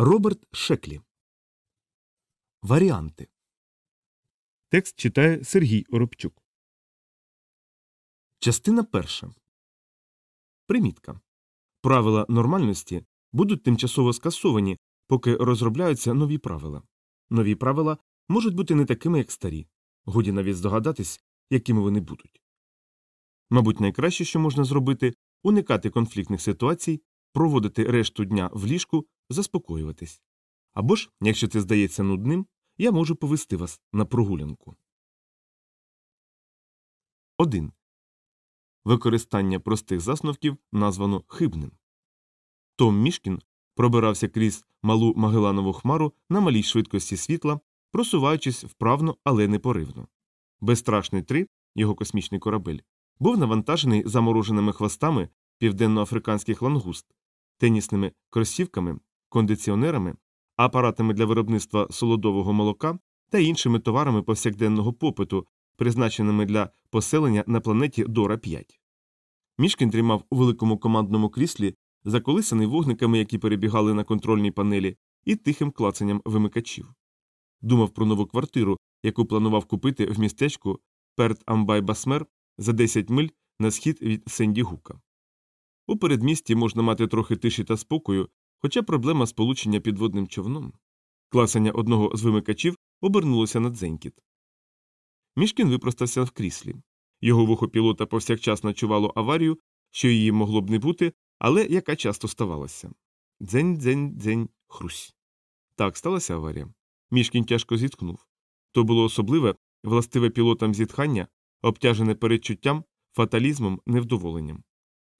Роберт Шеклі. Варіанти. Текст читає Сергій Оробчук. Частина перша. Примітка. Правила нормальності будуть тимчасово скасовані, поки розробляються нові правила. Нові правила можуть бути не такими, як старі. Годі навіть здогадатись, якими вони будуть. Мабуть, найкраще, що можна зробити, уникати конфліктних ситуацій, проводити решту дня в ліжку, заспокоюватись. Або ж, якщо це здається нудним, я можу повести вас на прогулянку. 1. Використання простих засновків названо хибним. Том Мішкін пробирався крізь малу Магеланову хмару на малій швидкості світла, просуваючись вправно, але непоривно. Безстрашний 3, його космічний корабель, був навантажений замороженими хвостами південноафриканських лангуст, тенісними кросівками, кондиціонерами, апаратами для виробництва солодового молока та іншими товарами повсякденного попиту, призначеними для поселення на планеті Дора 5. Мішкін тримав у великому командному кріслі, заколисаний вогниками, які перебігали на контрольній панелі, і тихим клацанням вимикачів. Думав про нову квартиру, яку планував купити в містечку Перт-Амбой Басмер за 10 миль на схід від Сенді Гука. У передмісті можна мати трохи тиші та спокою, хоча проблема сполучення підводним човном. Клацання одного з вимикачів обернулося на дзенькіт. Мішкін випростався в кріслі. Його вухо пілота повсякчас ночувало аварію, що її могло б не бути, але яка часто ставалася. Дзень, дзень, дзень, хрусь. Так сталася аварія. Мішкін тяжко зіткнув. То було особливе, властиве пілотам зітхання, обтяжене передчуттям, фаталізмом, невдоволенням.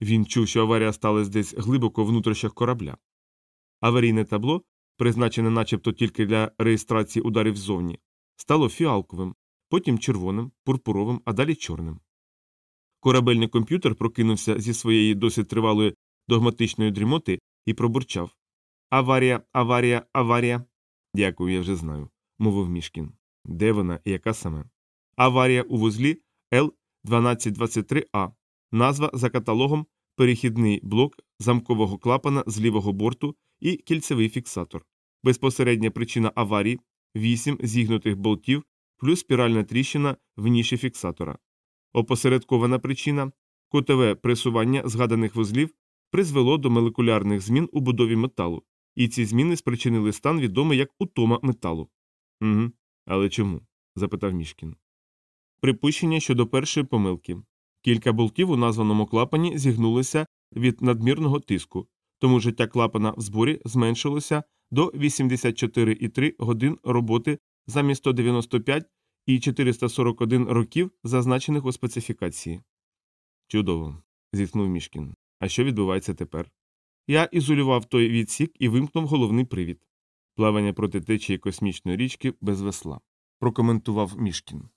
Він чув, що аварія сталася десь глибоко в внутрішнях корабля. Аварійне табло, призначене начебто тільки для реєстрації ударів ззовні, стало фіалковим, потім червоним, пурпуровим, а далі чорним. Корабельний комп'ютер прокинувся зі своєї досить тривалої догматичної дрімоти і пробурчав Аварія, аварія, аварія. Дякую, я вже знаю, мовив мішкін. Де вона і яка саме? Аварія у вузлі Л 1223 А. Назва за каталогом перехідний блок замкового клапана з лівого борту і кільцевий фіксатор. Безпосередня причина аварії 8 зігнутих болтів плюс спіральна тріщина в ніші фіксатора. Опосередкована причина кутове пресування згаданих вузлів призвело до молекулярних змін у будові металу, і ці зміни спричинили стан відомий як утома металу. Угу. Але чому? запитав мішкін. Припущення щодо першої помилки. Кілька болтів у названому клапані зігнулися від надмірного тиску, тому життя клапана в зборі зменшилося до 84,3 годин роботи замість 195 і 441 років, зазначених у специфікації. Чудово. зітхнув мішкін. А що відбувається тепер? Я ізолював той відсік і вимкнув головний привід. Плавання проти течії космічної річки без весла. Прокоментував мішкін.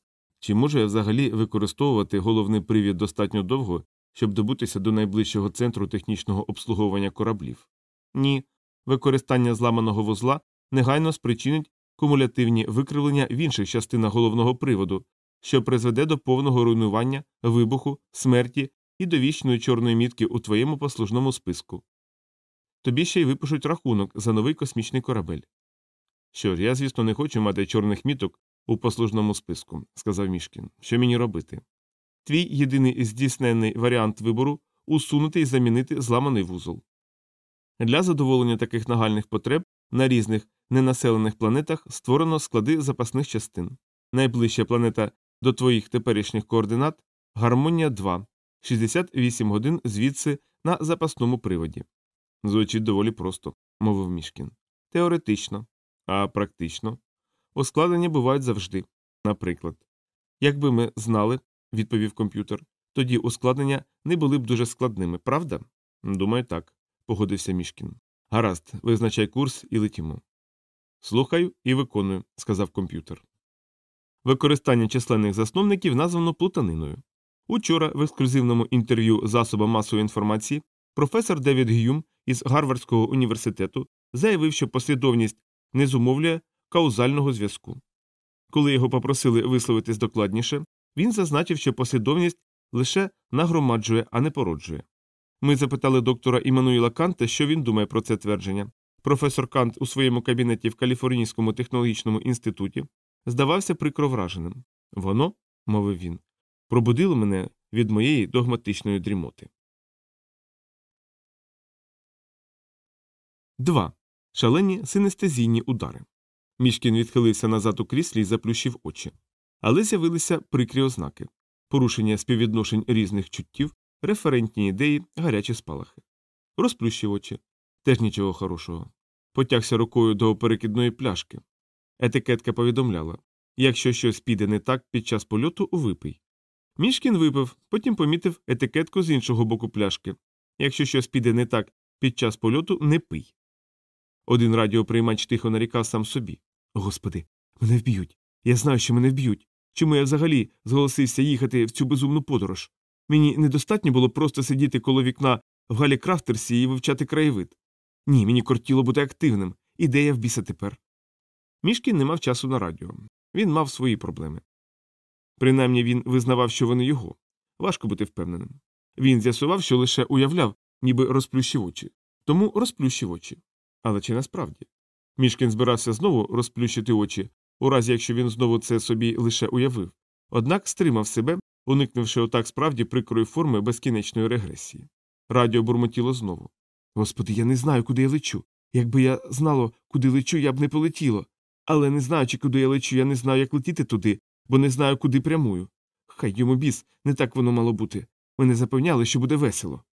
Чи можу я взагалі використовувати головний привід достатньо довго, щоб добутися до найближчого центру технічного обслуговування кораблів? Ні. Використання зламаного вузла негайно спричинить кумулятивні викривлення в інших частинах головного приводу, що призведе до повного руйнування, вибуху, смерті і до вічної чорної мітки у твоєму послужному списку. Тобі ще й випишуть рахунок за новий космічний корабель. Що ж, я, звісно, не хочу мати чорних міток у послужному списку, сказав мішкін. Що мені робити? Твій єдиний здійснений варіант вибору усунути і замінити зламаний вузол. Для задоволення таких нагальних потреб на різних ненаселених планетах створено склади запасних частин. Найближча планета до твоїх теперішніх координат гармонія 2, 68 годин звідси на запасному приводі. Звучить доволі просто, мовив мішкін. Теоретично, а практично. Ускладнення бувають завжди. Наприклад, якби ми знали, відповів комп'ютер, тоді ускладнення не були б дуже складними, правда? Думаю, так, погодився мішкін. Гаразд, визначай курс і летімо. Слухаю і виконую, сказав комп'ютер. Використання численних засновників названо плутаниною. Учора в ексклюзивному інтерв'ю засобам масової інформації професор Девід Гюм із Гарвардського університету заявив, що послідовність не зумовлює каузального зв'язку. Коли його попросили висловитись докладніше, він зазначив, що послідовність лише нагромаджує, а не породжує. Ми запитали доктора Іммануїла Канта, що він думає про це твердження. професор Кант у своєму кабінеті в Каліфорнійському технологічному інституті, здавався прикро враженим. Воно, мовив він, пробудило мене від моєї догматичної дрімоти. 2. Шалені синестезійні удари. Мішкін відхилився назад у кріслі і заплющив очі. Але з'явилися прикрі ознаки порушення співвідношень різних чуттів, референтні ідеї, гарячі спалахи. Розплющив очі. Теж нічого хорошого. Потягся рукою до перекидної пляшки. Етикетка повідомляла якщо щось піде не так під час польоту, випий. Мішкін випив, потім помітив етикетку з іншого боку пляшки. Якщо щось піде не так під час польоту, не пий. Один радіоприймач тихо нарікав сам собі Господи, мене вб'ють. Я знаю, що мене вб'ють. Чому я взагалі зголосився їхати в цю безумну подорож? Мені недостатньо було просто сидіти коло вікна в Галі Крафтерсі і вивчати краєвид. Ні, мені кортіло бути активним. Ідея в біса тепер. Мішкін не мав часу на радіо. Він мав свої проблеми. Принаймні він визнавав, що вони його. Важко бути впевненим. Він з'ясував, що лише уявляв, ніби розплющив очі. Тому розплющив очі. Але чи насправді? Мішкін збирався знову розплющити очі, у разі якщо він знову це собі лише уявив, однак стримав себе, уникнувши отак справді прикрої форми безкінечної регресії. Радіо бурмотіло знову. Господи, я не знаю, куди я лечу. Якби я знало, куди лечу, я б не полетіло. Але не знаючи, куди я лечу, я не знаю, як летіти туди, бо не знаю, куди прямую. Хай йому біс, не так воно мало бути. Мене запевняли, що буде весело.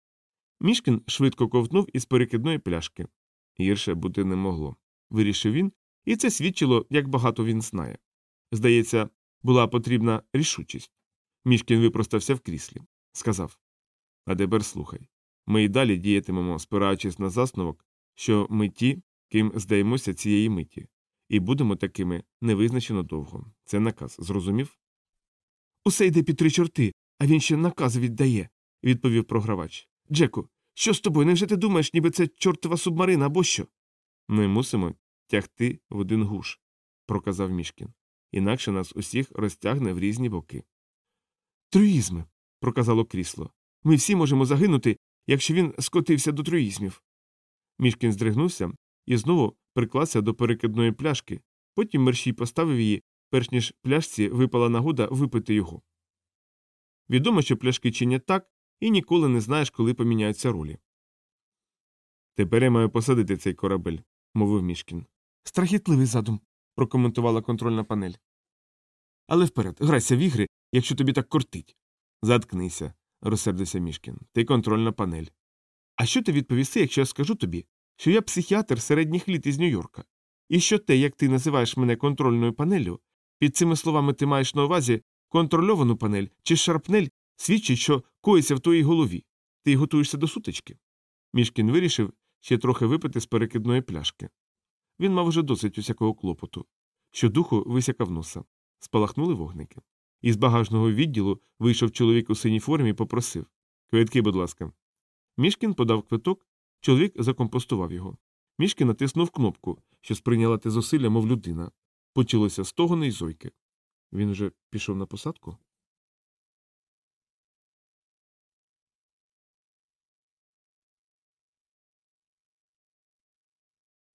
Мішкін швидко ковтнув із перекидної пляшки. Гірше бути не могло, вирішив він, і це свідчило, як багато він знає. Здається, була потрібна рішучість. Мішкін випростався в кріслі. Сказав А тепер слухай. Ми й далі діятимемо, спираючись на засновок, що ми ті, ким здаємося цієї миті, і будемо такими невизначено довго. Це наказ, зрозумів? Усе йде під три чорти, а він ще наказ віддає, відповів програвач. Джеку, що з тобою? Невже ти думаєш, ніби це чортова субмарина або що? Ми мусимо тягти в один гуш, проказав мішкін. Інакше нас усіх розтягне в різні боки. Труїзми, проказало крісло. Ми всі можемо загинути, якщо він скотився до труїзмів. Мішкін здригнувся і знову приклався до перекидної пляшки, потім мерщій поставив її, перш ніж пляшці випала нагода випити його. Відомо, що пляшки чинять так, і ніколи не знаєш, коли поміняються ролі. Тепер я маю посадити цей корабель, мовив мішкін. Страхітливий задум, прокоментувала контрольна панель. Але вперед, грайся в ігри, якщо тобі так кортить. Заткнися, розсердився мішкін. Ти контрольна панель. А що ти відповіси, якщо я скажу тобі, що я психіатр середніх літ із Нью-Йорка, і що те, як ти називаєш мене контрольною панелью, під цими словами ти маєш на увазі контрольовану панель чи шарпнель свідчить, що коїться в твоїй голові. Ти готуєшся до сутички. Мішкін вирішив ще трохи випити з перекидної пляшки. Він мав уже досить усякого клопоту. Щодуху висякав носа. Спалахнули вогники. Із багажного відділу вийшов чоловік у синій формі і попросив Квитки, будь ласка. Мішкін подав квиток, чоловік закомпостував його. Мішкін натиснув кнопку, що сприйняла те зусилля, мов людина. Почалося стогони й зойки. Він уже пішов на посадку.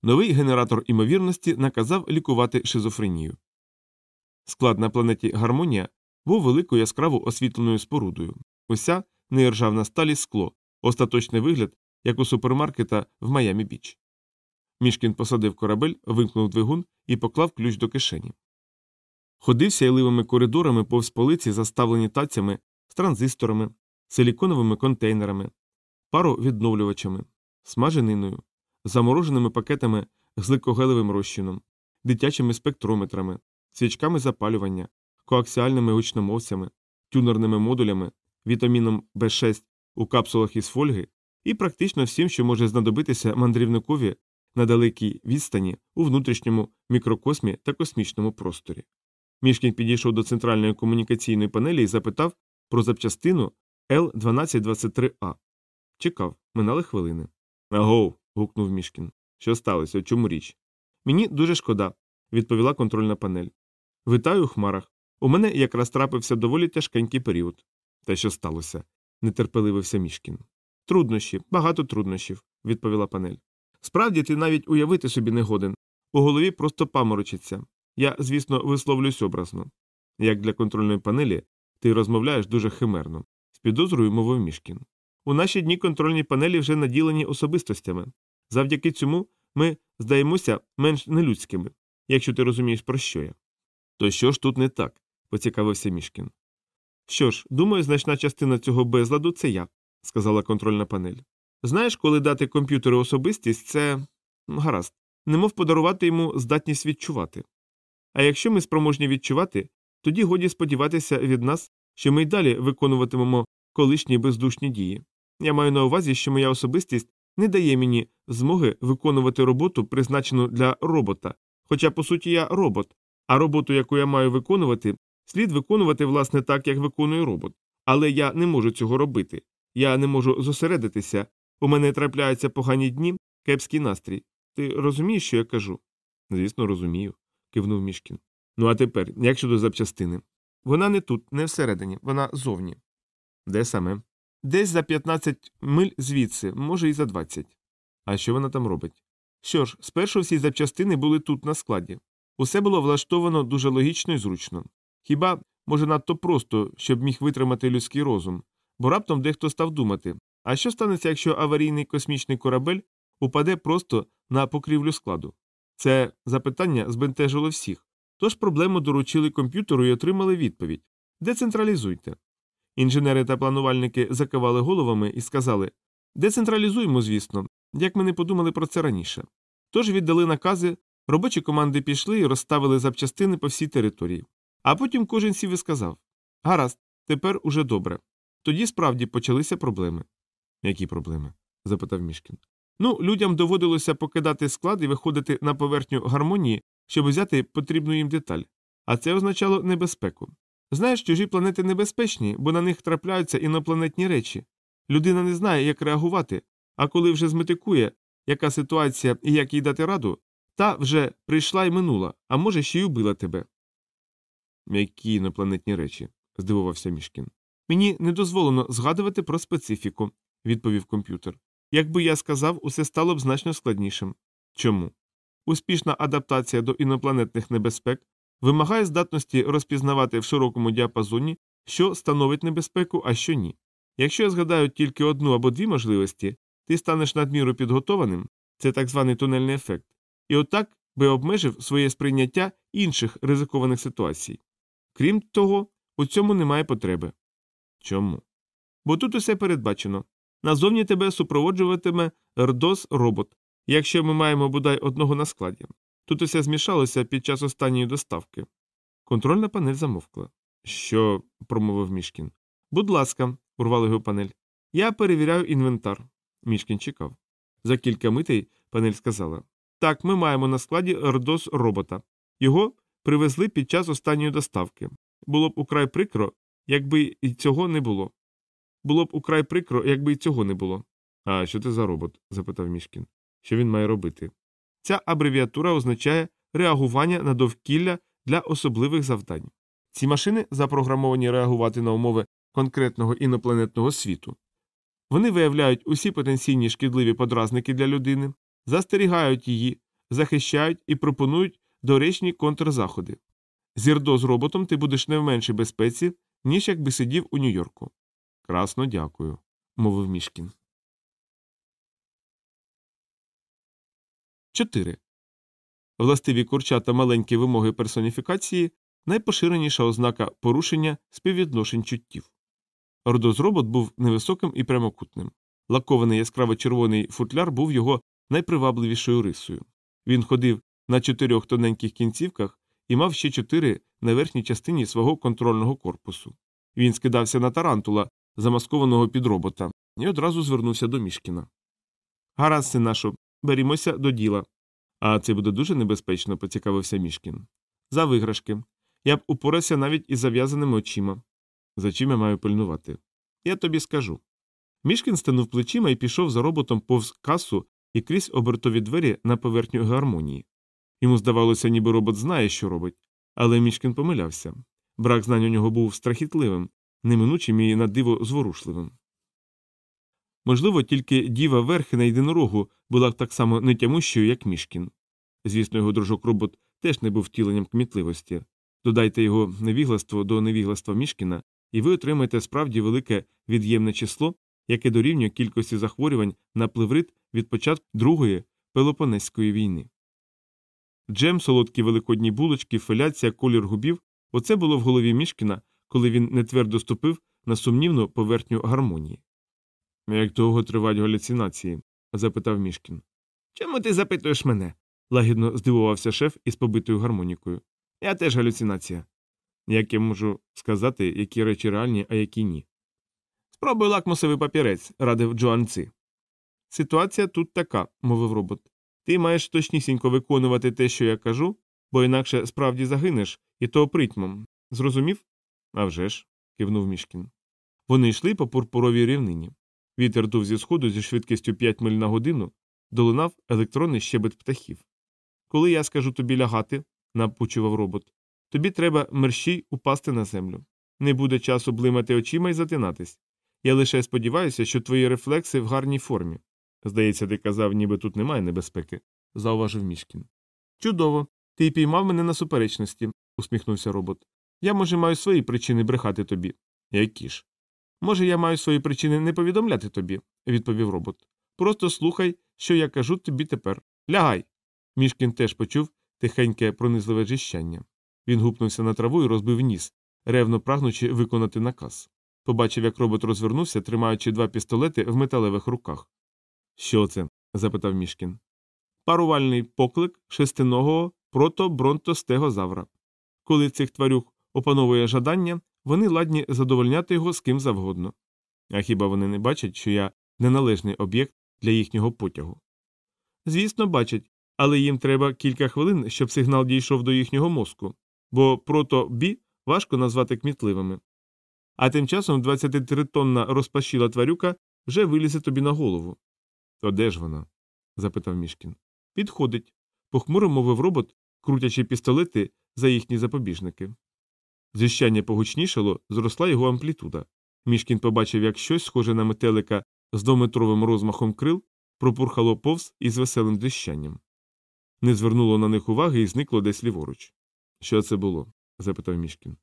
Новий генератор імовірності наказав лікувати шизофренію. Склад на планеті Гармонія був великою яскраво освітленою спорудою. Уся неіржавна сталі скло, остаточний вигляд, як у супермаркета в Майамі Біч. Мішкін посадив корабель, вимкнув двигун і поклав ключ до кишені. Ходив сяйливими коридорами повз полиці, заставлені тацями з транзисторами, силіконовими контейнерами, паровідновлювачами, смажениною, замороженими пакетами з ликогелевим розчином, дитячими спектрометрами, свічками запалювання, коаксіальними гучномовцями, тюнерними модулями, вітаміном В6 у капсулах із фольги і практично всім, що може знадобитися мандрівникові на далекій відстані у внутрішньому мікрокосмі та космічному просторі. Мішкін підійшов до центральної комунікаційної панелі і запитав про запчастину Л1223А. Чекав, минали хвилини. Агов. Гукнув мішкін. Що сталося? Чому річ? Мені дуже шкода, відповіла контрольна панель. Витаю у хмарах. У мене якраз трапився доволі тяжкенький період. Та що сталося? нетерпеливився мішкін. Труднощі, багато труднощів, відповіла панель. Справді ти навіть уявити собі не годен. У голові просто паморочиться. Я, звісно, висловлюсь образно. Як для контрольної панелі, ти розмовляєш дуже химерно. З підозрою мовив мішкін. У наші дні контрольні панелі вже наділені особистостями. Завдяки цьому ми здаємося менш нелюдськими, якщо ти розумієш, про що я. То що ж тут не так? поцікавився мішкін. Що ж, думаю, значна частина цього безладу це я, сказала контрольна панель. Знаєш, коли дати комп'ютеру особистість, це гаразд, немов подарувати йому здатність відчувати. А якщо ми спроможні відчувати, тоді годі сподіватися від нас, що ми й далі виконуватимемо колишні бездушні дії. Я маю на увазі, що моя особистість не дає мені змоги виконувати роботу, призначену для робота, хоча, по суті, я робот, а роботу, яку я маю виконувати, слід виконувати, власне, так, як виконує робот. Але я не можу цього робити. Я не можу зосередитися. У мене трапляються погані дні, кепський настрій. Ти розумієш, що я кажу? Звісно, розумію, кивнув мішкін. Ну а тепер, як щодо запчастини? Вона не тут, не всередині, вона зовні. Де саме? Десь за 15 миль звідси, може, і за 20. А що вона там робить? Що ж, спершу всі запчастини були тут на складі. Усе було влаштовано дуже логічно і зручно. Хіба, може, надто просто, щоб міг витримати людський розум, бо раптом дехто став думати а що станеться, якщо аварійний космічний корабель упаде просто на покрівлю складу? Це запитання збентежило всіх, тож проблему доручили комп'ютеру і отримали відповідь децентралізуйте. Інженери та планувальники закивали головами і сказали децентралізуємо, звісно, як ми не подумали про це раніше. Тож віддали накази, робочі команди пішли і розставили запчастини по всій території. А потім кожен сів і сказав Гаразд, тепер уже добре. Тоді справді почалися проблеми. Які проблеми? запитав мішкін. Ну, людям доводилося покидати склад і виходити на поверхню гармонії, щоб взяти потрібну їм деталь. А це означало небезпеку. Знаєш, чужі планети небезпечні, бо на них трапляються інопланетні речі. Людина не знає, як реагувати, а коли вже зметикує, яка ситуація і як їй дати раду, та вже прийшла і минула, а може, ще й убила тебе. Які інопланетні речі? здивувався мішкін. Мені не дозволено згадувати про специфіку, відповів комп'ютер. Якби я сказав, усе стало б значно складнішим. Чому? Успішна адаптація до інопланетних небезпек вимагає здатності розпізнавати в широкому діапазоні, що становить небезпеку, а що ні. Якщо я згадаю тільки одну або дві можливості, ти станеш надміру підготованим, це так званий тунельний ефект, і отак би обмежив своє сприйняття інших ризикованих ситуацій. Крім того, у цьому немає потреби. Чому? Бо тут усе передбачено. Назовні тебе супроводжуватиме рдос робот, якщо ми маємо бодай одного на складі. Тут усе змішалося під час останньої доставки. Контрольна панель замовкла. Що? промовив мішкін. Будь ласка, урвала його панель. Я перевіряю інвентар. Мішкін чекав. За кілька митей панель сказала Так, ми маємо на складі рдос робота. Його привезли під час останньої доставки. Було б украй прикро, якби і цього не було. Було б украй прикро, якби і цього не було. А що це за робот? запитав мішкін. Що він має робити? Ця абревіатура означає реагування на довкілля для особливих завдань. Ці машини запрограмовані реагувати на умови конкретного інопланетного світу. Вони виявляють усі потенційні шкідливі подразники для людини, застерігають її, захищають і пропонують доречні контрзаходи. Зірдо з роботом ти будеш не в меншій безпеці, ніж якби сидів у Нью-Йорку. Красно дякую, мовив мішкін. 4. Властиві курча та маленькі вимоги персоніфікації найпоширеніша ознака порушення співвідношень чуттів. Ордоз-робот був невисоким і прямокутним. Лакований яскраво червоний футляр був його найпривабливішою рисою. Він ходив на чотирьох тоненьких кінцівках і мав ще чотири на верхній частині свого контрольного корпусу. Він скидався на тарантула, замаскованого під робота, і одразу звернувся до мішкіна. Гаразд, синашо, берімося до діла. А це буде дуже небезпечно, поцікавився мішкін. За виграшки. Я б упорався навіть із зав'язаними очима. За чим я маю пильнувати? Я тобі скажу. Мішкін стенув плечима і пішов за роботом повз касу і крізь обертові двері на поверхню гармонії. Йому здавалося, ніби робот знає, що робить, але Мішкін помилявся. Брак знань у нього був страхітливим, неминучим і на диво зворушливим. Можливо, тільки діва верхи єдинорогу була так само нетямущою, як мішкін. Звісно, його дружок робот теж не був втіленням кмітливості. Додайте його невігластво до невігластва мішкіна, і ви отримаєте справді велике від'ємне число, яке дорівнює кількості захворювань на плеврит від початку Другої Пелопонезької війни. Джем, солодкі великодні булочки, филяція, колір губів оце було в голові мішкіна, коли він нетвердо ступив на сумнівну поверхню гармонії. Як довго тривають галюцинації? запитав мішкін. Чому ти запитуєш мене? лагідно здивувався шеф із побитою гармонікою. Я теж галюцинація. Як я можу сказати, які речі реальні, а які ні? Спробуй лакмусовий папірець, радив Джоан Ци. Ситуація тут така, мовив робот. Ти маєш точнісінько виконувати те, що я кажу, бо інакше справді загинеш, і то притьмом. Зрозумів? «А вже ж», – кивнув мішкін. Вони йшли по пурпуровій рівнині. Вітер дув зі сходу зі швидкістю 5 миль на годину, долунав електронний щебет птахів. Коли я скажу тобі лягати, напучував робот, тобі треба мерщій упасти на землю. Не буде часу блимати очима і затинатись. Я лише сподіваюся, що твої рефлекси в гарній формі. Здається, ти казав, ніби тут немає небезпеки, зауважив мішкін. Чудово. Ти піймав мене на суперечності, усміхнувся робот. Я, може, маю свої причини брехати тобі. Які ж? Може, я маю свої причини не повідомляти тобі, відповів робот. Просто слухай, що я кажу тобі тепер. Лягай. Мішкін теж почув тихеньке пронизливе жіщання. Він гупнувся на траву і розбив ніс, ревно прагнучи виконати наказ. Побачив, як робот розвернувся, тримаючи два пістолети в металевих руках. Що це? запитав мішкін. Парувальний поклик шестиногого протобронтостегозавра. Коли цих тварюк опановує жадання, вони ладні задовольняти його з ким завгодно. А хіба вони не бачать, що я неналежний об'єкт для їхнього потягу? Звісно, бачать, але їм треба кілька хвилин, щоб сигнал дійшов до їхнього мозку, бо прото бі важко назвати кмітливими. А тим часом 23-тонна розпашіла тварюка вже вилізе тобі на голову. То де ж вона? запитав мішкін. Підходить, похмуро мовив робот, крутячи пістолети за їхні запобіжники. Зіщання погучнішало, зросла його амплітуда. Мішкін побачив, як щось, схоже на метелика з двометровим розмахом крил, пропурхало повз із веселим дищанням. Не звернуло на них уваги і зникло десь ліворуч. Що це було? запитав мішкін.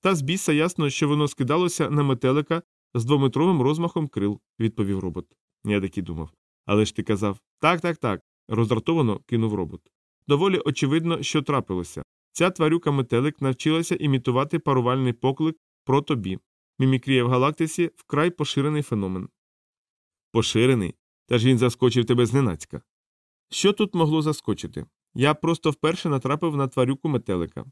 Та з біса ясно, що воно скидалося на метелика з двометровим розмахом крил, відповів робот. Я так і думав. Але ж ти казав так, так, так. роздратовано кинув робот. Доволі очевидно, що трапилося. Ця тварюка метелик навчилася імітувати парувальний поклик про тобі. Мімікрія в галактиці вкрай поширений феномен. Поширений? Та ж він заскочив тебе зненацька. Що тут могло заскочити? Я просто вперше натрапив на тварюку метелика.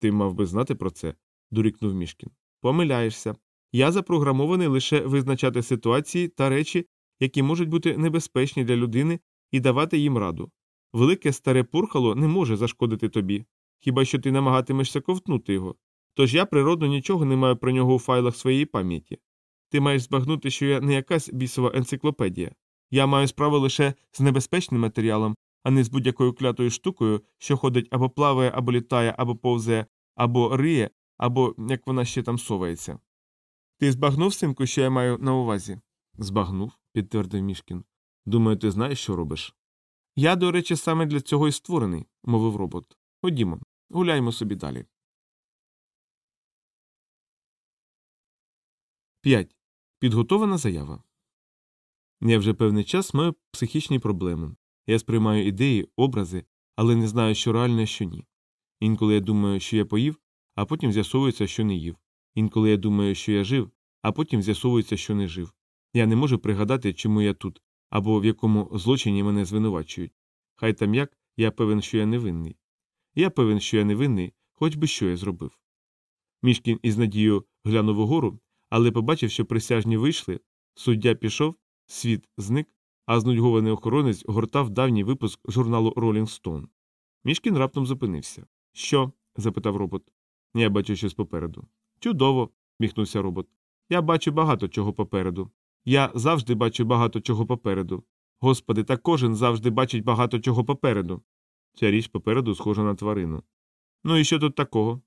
Ти мав би знати про це, дорікнув мішкін. Помиляєшся. Я запрограмований лише визначати ситуації та речі, які можуть бути небезпечні для людини, і давати їм раду. Велике старе пурхало не може зашкодити тобі, хіба що ти намагатимешся ковтнути його. Тож я природно нічого не маю про нього у файлах своєї пам'яті. Ти маєш збагнути, що я не якась бісова енциклопедія. Я маю справу лише з небезпечним матеріалом, а не з будь-якою клятою штукою, що ходить або плаває, або літає, або повзає, або риє, або як вона ще там совається. Ти збагнув, синку, що я маю на увазі? Збагнув, підтвердив мішкін. Думаю, ти знаєш, що робиш. Я, до речі, саме для цього і створений, мовив робот. Ходімо, гуляймо собі далі. 5. Підготована заява. Я вже певний час маю психічні проблеми. Я сприймаю ідеї, образи, але не знаю, що реальне, що ні. Інколи я думаю, що я поїв, а потім з'ясовується, що не їв. Інколи я думаю, що я жив, а потім з'ясовується, що не жив. Я не можу пригадати, чому я тут, або в якому злочині мене звинувачують. Хай там як, я певен, що я невинний. Я певен, що я невинний, хоч би що я зробив. Мішкін із надією глянув угору, але побачив, що присяжні вийшли, суддя пішов, світ зник, а знудьгований охоронець гортав давній випуск журналу Rolling Stone. Мішкін раптом зупинився. Що? запитав робот. Я бачу щось попереду. Чудово, міхнувся робот. Я бачу багато чого попереду. Я завжди бачу багато чого попереду. Господи, та кожен завжди бачить багато чого попереду. Ця річ попереду схожа на тварину. Ну і що тут такого?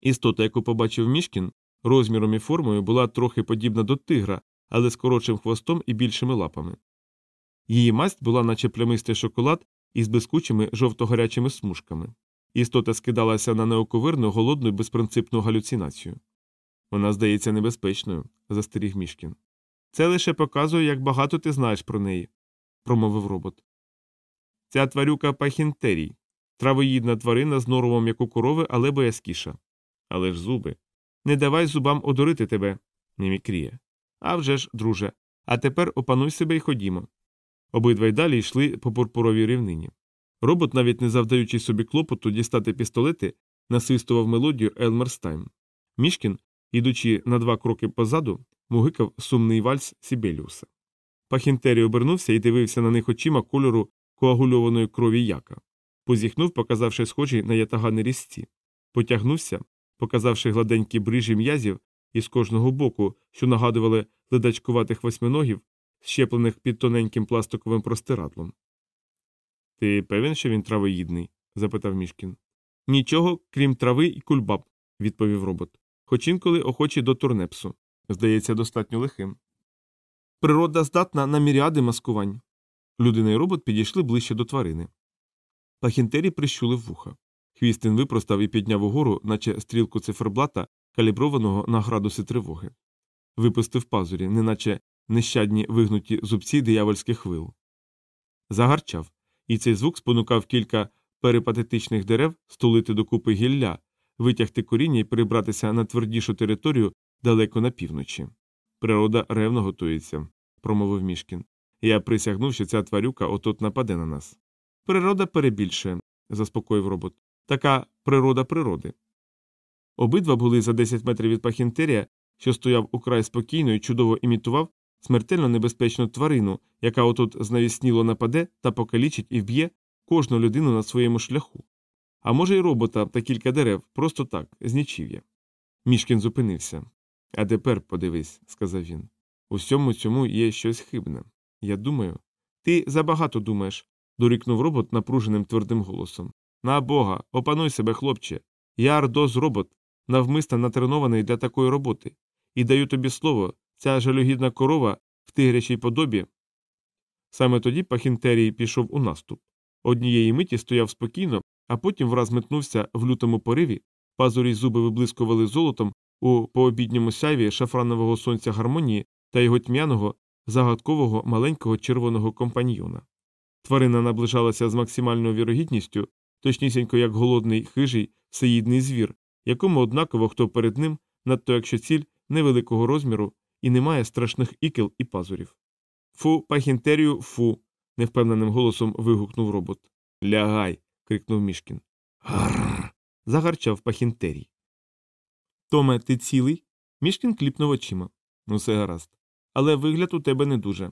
Істота, яку побачив мішкін, розміром і формою була трохи подібна до тигра, але з коротшим хвостом і більшими лапами. Її масть була, наче плямистий шоколад із блискучими жовто-гарячими смужками. Істота скидалася на неоковирну, голодну і безпринципну галюцинацію. Вона здається небезпечною, застеріг мішкін. Це лише показує, як багато ти знаєш про неї, промовив робот. Ця тварюка пахінтерій, травоїдна тварина з норовом, як у корови, але боязкіша. Але ж зуби. Не давай зубам одурити тебе, мімікрія. «Авжеж, друже, а тепер опануй себе і ходімо. Обидва й далі йшли по пурпуровій рівнині. Робот, навіть не завдаючи собі клопоту дістати пістолети, насвистував мелодію Elmer's Tune. Мішкін, ідучи на два кроки позаду, мугикав сумний вальс Сібеліуса. Пахінтері обернувся і дивився на них очима кольору коагульованої крові яка. Позіхнув, показавши схожі на ятагани різці. Потягнувся, показавши гладенькі брижі м'язів із кожного боку, що нагадували ледачкуватих восьминогів, щеплених під тоненьким пластиковим простирадлом. Ти певен, що він травоїдний? запитав мішкін. Нічого, крім трави і кульбаб, відповів робот. Хоч інколи охочі до турнепсу. Здається, достатньо лихим. Природа здатна на міріади маскувань. Людина і робот підійшли ближче до тварини. Пахінтері прищулив вуха. Хвістин випростав і підняв угору, наче стрілку циферблата, каліброваного на градуси тривоги. Випустив пазурі, неначе нещадні вигнуті зубці диявольських вил. Загарчав, і цей звук спонукав кілька перипатетичних дерев стулити докупи гілля, витягти коріння і перебратися на твердішу територію далеко на півночі. Природа ревно готується, промовив мішкін. Я присягнув, що ця тварюка отут нападе на нас. Природа перебільшує, заспокоїв робот. Така природа природи. Обидва були за 10 метрів від пахінтерія, що стояв украй спокійно і чудово імітував смертельно небезпечну тварину, яка отут знавісніло нападе та покалічить і вб'є кожну людину на своєму шляху. А може, й робота та кілька дерев просто так, з нічів'я. Мішкін зупинився. А тепер подивись, сказав він. У всьому цьому є щось хибне. Я думаю. Ти забагато думаєш, дорікнув робот напруженим твердим голосом. На бога, опануй себе, хлопче. Я Ардоз робот, навмисно натренований для такої роботи, і даю тобі слово, ця жалюгідна корова в тигрячій подобі. Саме тоді Пахінтерій пішов у наступ. Однієї миті стояв спокійно, а потім враз метнувся в лютому пориві, пазурі зуби виблискували золотом у пообідньому сяйві шафранового сонця гармонії та його тьмяного, загадкового маленького червоного компаньйона. Тварина наближалася з максимальною вірогідністю, точнісінько як голодний хижий всеїдний звір, якому однаково хто перед ним, надто якщо ціль невеликого розміру і немає страшних ікел і пазурів. Фу, пахінтерію, фу. невпевненим голосом вигукнув робот. Лягай. крикнув мішкін. Гарр. загарчав пахінтерій. Томе, ти цілий? Мішкін кліпнув очима. Ну, все гаразд. Але вигляд у тебе не дуже.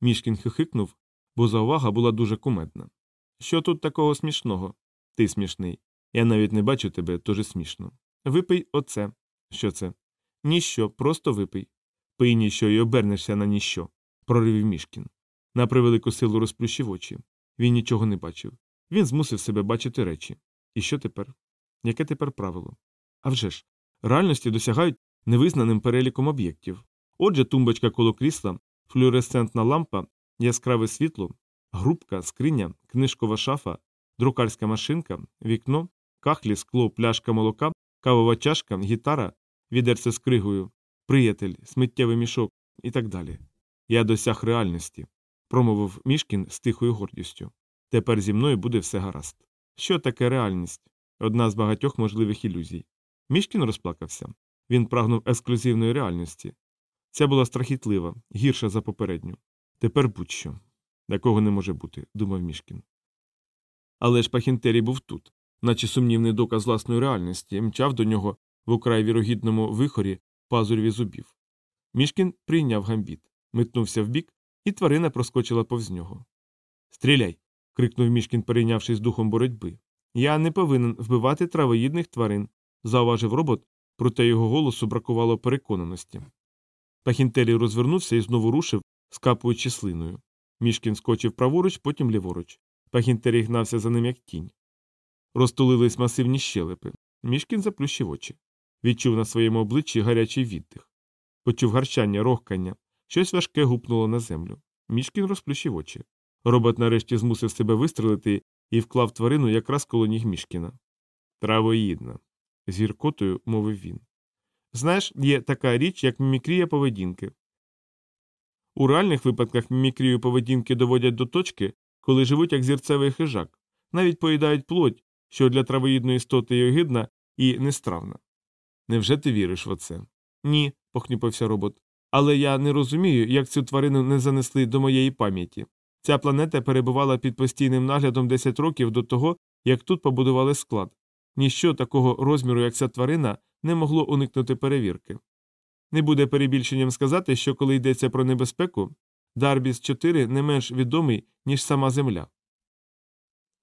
Мішкін хихикнув, бо заувага була дуже кумедна. Що тут такого смішного? Ти смішний. Я навіть не бачу тебе, тож смішно. Випий оце. Що це? Ніщо, просто випий. Пий ніщо і обернешся на ніщо, проривів мішкін. На превелику силу розплющив очі. Він нічого не бачив. Він змусив себе бачити речі. І що тепер? Яке тепер правило? А вже ж, реальності досягають невизнаним переліком об'єктів. Отже, тумбочка коло крісла, флюоресцентна лампа, яскраве світло, грубка, скриня, книжкова шафа, друкарська машинка, вікно, кахлі, скло, пляшка молока, кавова чашка, гітара, відерце з кригою, приятель, сміттєвий мішок і так далі. Я досяг реальності, промовив мішкін з тихою гордістю. Тепер зі мною буде все гаразд. Що таке реальність? Одна з багатьох можливих ілюзій. Мішкін розплакався. Він прагнув ексклюзивної реальності. Ця була страхітлива, гірша за попередню. Тепер будь-що. Такого не може бути, думав мішкін. Але ж пахінтерій був тут, наче сумнівний доказ власної реальності, мчав до нього в украй вірогідному вихорі пазурів і зубів. Мішкін прийняв гамбіт, метнувся вбік, і тварина проскочила повз нього. Стріляй. крикнув мішкін, перейнявшись духом боротьби. Я не повинен вбивати травоїдних тварин, зауважив робот, проте його голосу бракувало переконаності. Пахінтері розвернувся і знову рушив, скапуючи слиною. Мішкін скочив праворуч, потім ліворуч. Пахінтері гнався за ним, як тінь. Розтулились масивні щелепи. Мішкін заплющив очі. Відчув на своєму обличчі гарячий віддих. Почув гарчання, рохкання, Щось важке гупнуло на землю. Мішкін розплющив очі. Робот нарешті змусив себе вистрелити і вклав тварину якраз коло ніг Мішкіна. Травоїдна, з гіркотою мовив він. Знаєш, є така річ, як мімікрія поведінки. У реальних випадках мімікрію поведінки доводять до точки, коли живуть як зірцевий хижак, навіть поїдають плоть, що для травоїдної істоти й огидна і нестравна. Невже ти віриш в оце? Ні, похнюпився робот. Але я не розумію, як цю тварину не занесли до моєї пам'яті. Ця планета перебувала під постійним наглядом 10 років до того, як тут побудували склад. Ніщо такого розміру, як ця тварина, не могло уникнути перевірки. Не буде перебільшенням сказати, що коли йдеться про небезпеку, Дарбіс 4 не менш відомий, ніж сама Земля.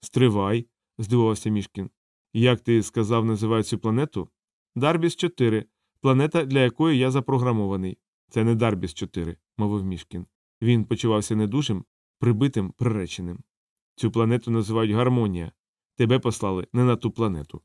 Стривай, здивувався Мішкін. Як ти сказав, називають цю планету? Дарбіс 4 планета, для якої я запрограмований. Це не Дарбіс 4 мовив Мішкін. Він почувався недужим, прибитим, приреченим. Цю планету називають гармонія. Тебе послали не на ту планету.